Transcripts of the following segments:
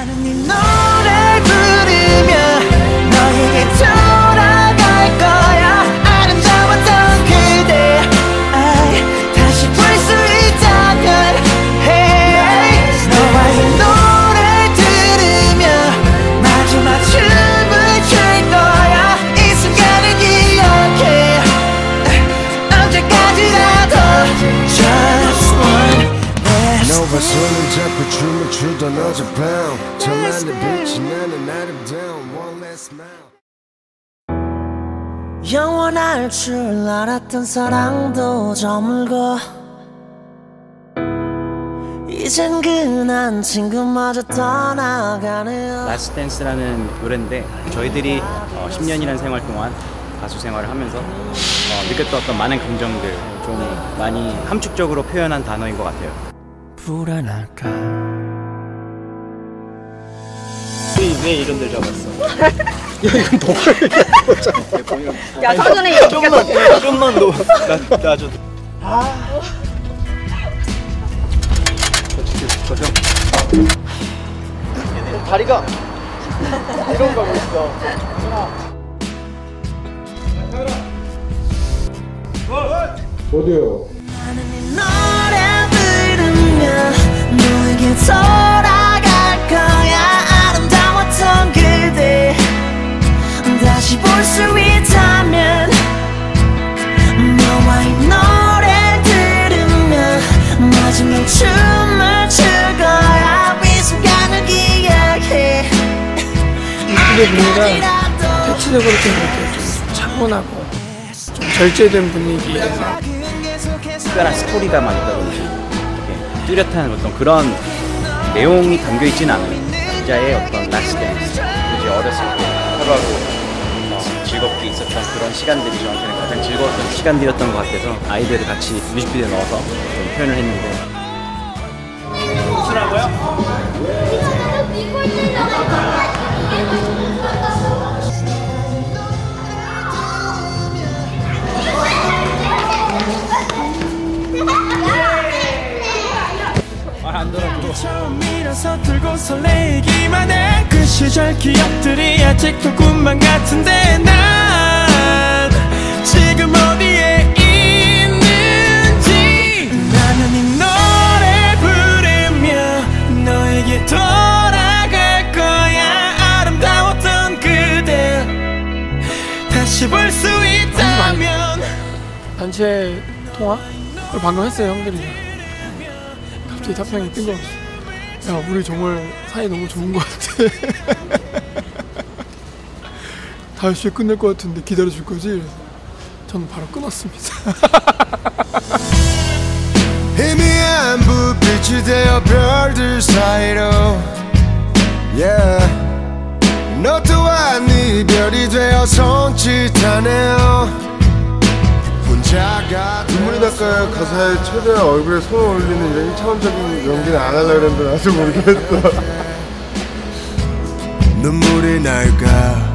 나는 네 노래 잡고 춤을 추던 어젯밤 저만의 빛이 나는 아름다운 one last smile 영원할 줄 알았던 사랑도 저물고 이젠 그 흔한 친구마저 떠나가네요. Last Dance라는 노래인데 저희들이 어, 10년이라는 생활 동안 가수 생활을 하면서 어, 느꼈던 어떤 많은 감정들 좀 많이 함축적으로 표현한 단어인 것 같아요. 불안할까 왜 이런 데 잡았어? 야 사전에 얘기가 좀만 더 나, 나줘. 다리가 이런 거 있어. 어디요? 다시 볼 수 있다면 너와 이 노래 들으며 마지막 춤을 출 거야 이 순간을 기억해 이분의 분위기가 대체적으로 좀 이렇게 좀 차분하고 좀 절제된 분위기. 특별한 스토리가 막 있다 보니 이렇게 뚜렷한 어떤 그런 내용이 담겨 있진 않아요. 각자의 어떤 last dance, 이제 어렸을 때 하루하루 어, 즐겁게 있었던 그런 시간들이 저한테는 가장 즐거웠던 시간들이었던 것 같아서 아이들을 같이 뮤직비디오에 넣어서 좀 표현을 했는데. 처음이라서 들고 설레기만 해. 그 시절 기억들이 아직도 다시 볼 수 있다면 단체 통화? 그걸 방금 했어요 형들이. 갑자기 답장이 뜬금없이. 야 우리 정말 사이 너무 좋은 것 같아. 주에 끝낼 것 같은데 기다려줄 거지? 저는 바로 끊었습니다. 희미한 불빛이 되어 별들 사이로 Yeah 너 또한 이별이 되어 손짓하네요. 혼자가 눈물이 닦아야 가사에 최대한 얼굴에 손을 올리는 이런 1차원적인 연기는 안 하려고 했는데 나도 모르겠어. 눈물이 날까?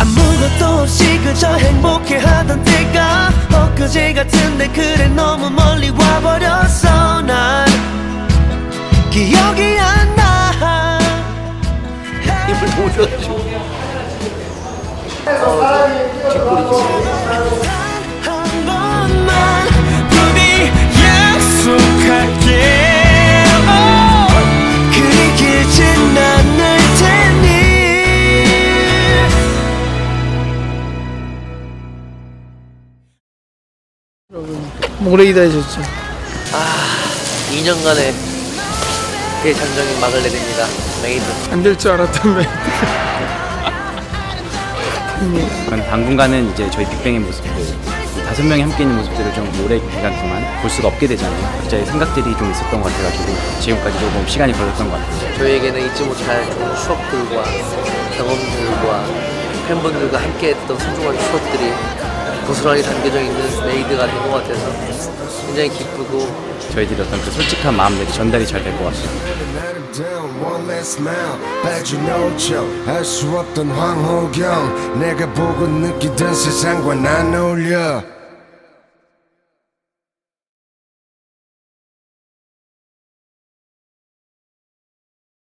아무것도 없이 그저 행복해하던 때가 엊그제 같은데 그래 너무 멀리 와버렸어 힘을 한 번만 부디 약속할게 어, 그리 길진 않을 테니 모래이다 해줬죠. 2년간의 대장정의 막을 내립니다. MADE. 안 될 줄 알았던 매. 그런 당분간은 이제 저희 빅뱅의 모습들 이 다섯 명이 함께 있는 모습들을 좀 오래 기간 동안 볼 수가 없게 되잖아요. 각자의 생각들이 좀 있었던 것 같아가지고 지금까지 조금 시간이 걸렸던 것 같아요. 저희에게는 잊지 못할 추억들과 경험들과 팬분들과 함께했던 소중한 추억들이 고스란히 담겨져 있는 MADE가 된 것 같아서 굉장히 기쁘고 저희들이 어떤 그 솔직한 마음들이 전달이 잘 될 것 같습니다.